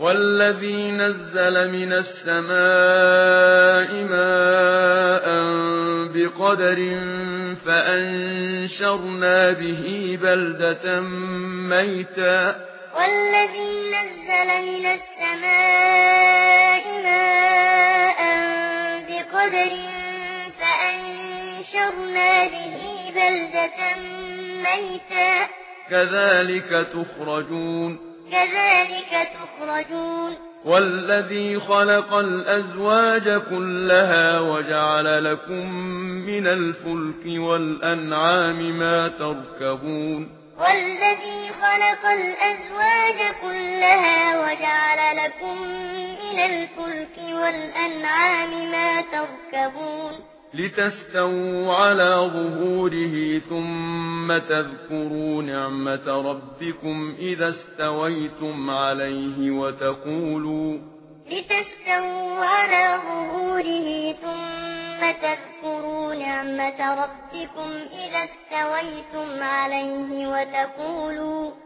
والذي نزل من السماء ماء بقدر فأنشرنا به بلدة ميتا. والذي نزل من السماء ماء بقدر فأنشرنا به بلدة ميتا. كذلك تخرجون. كذلك تخرجون والذي خلق الأزواج كلها وجعل لكم من الفلك والأنعام ما تركبون والذي خلق الأزواج كلها وجعل لكم من الفلك والأنعام ما تركبون لتستووا على ظهوره ثم تذكروا نعمة ربكم إذا استويتم عليه وتقولوا لتستووا على ظهوره ثم تذكروا نعمة ربكم إذا استويتم عليه وتقولوا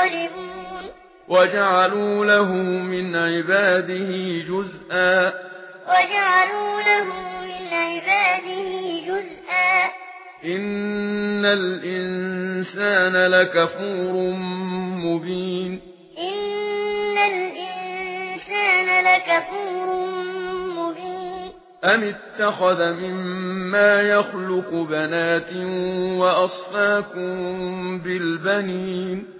ظالمون وجعلوا له من عباده جزءا وجعلوا له من عباده جزءا ان الانسان لكفور مبين ان الانسان لكفور ام اتخذ مما يخلق بنات واصفاكم بالبنين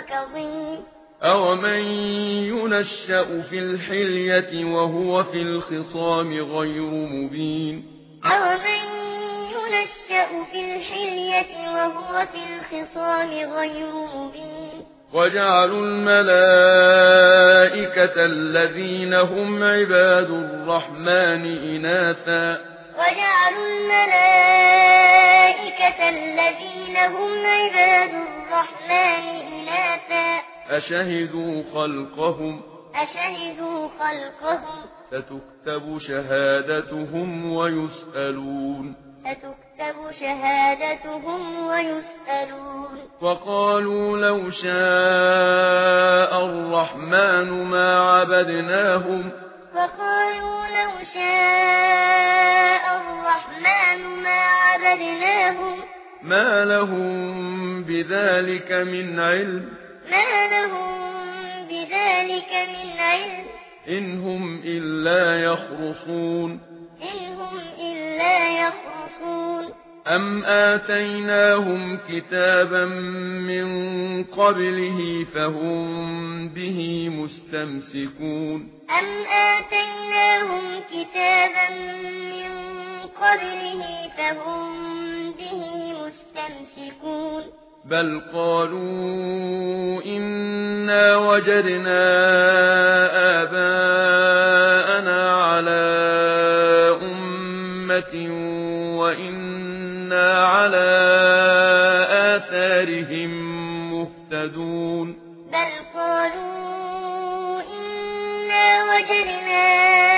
كظيم أو من ينشأ في الحلية وهو في الخصام غير مبين أو من ينشأ في الحلية وهو في الخصام غير مبين وجعلوا الملائكة الذين هم عباد الرحمن إناثا وجعلوا الملائكة الذين هم عباد الرحمن إناثا أشهدوا خلقهم أشهدوا خلقهم ستكتب شهادتهم ويسألون ستكتب شهادتهم ويسألون وقالوا لو شاء الرحمن ما عبدناهم وقالوا لو شاء الرحمن ما عبدناهم ما لهم بذلك من علم ذلك من علم. إن هم إلا يخرصون. إن هم إلا يخرصون. أم آتيناهم كتابا من قبله فهم به مستمسكون. أم آتيناهم كتابا من قبله فهم به مستمسكون. بل قالوا إنا وجدنا آباءنا على أمة وإنا على آثارهم مهتدون بل قالوا إنا وجدنا آباءنا